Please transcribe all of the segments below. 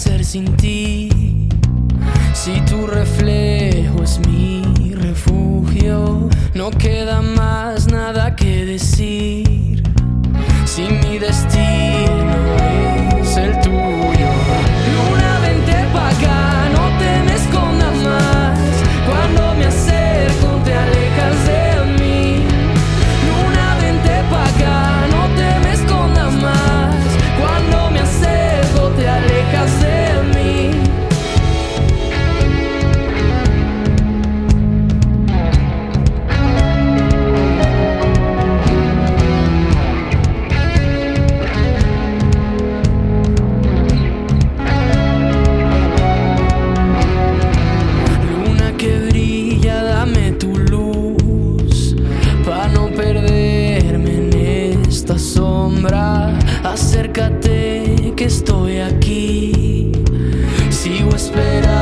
sin ti. Si tu reflejo es mi refugio, no queda más nada que decir. Si mi destino Acércate que estoy aquí, sigo esperando.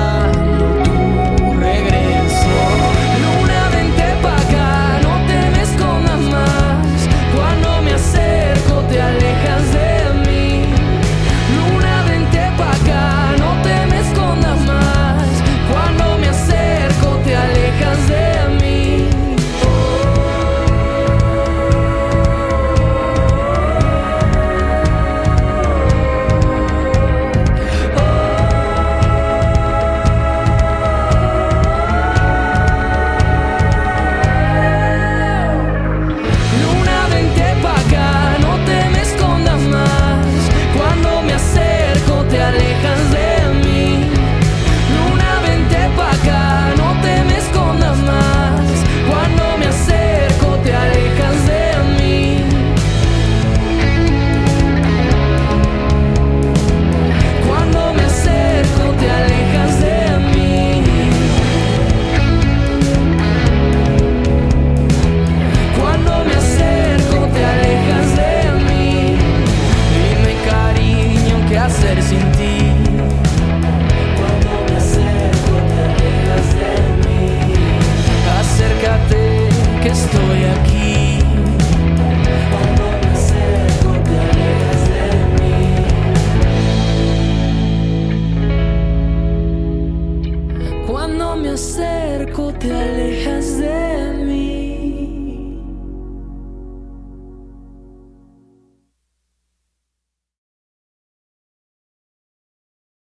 acerco, te alejas de mí.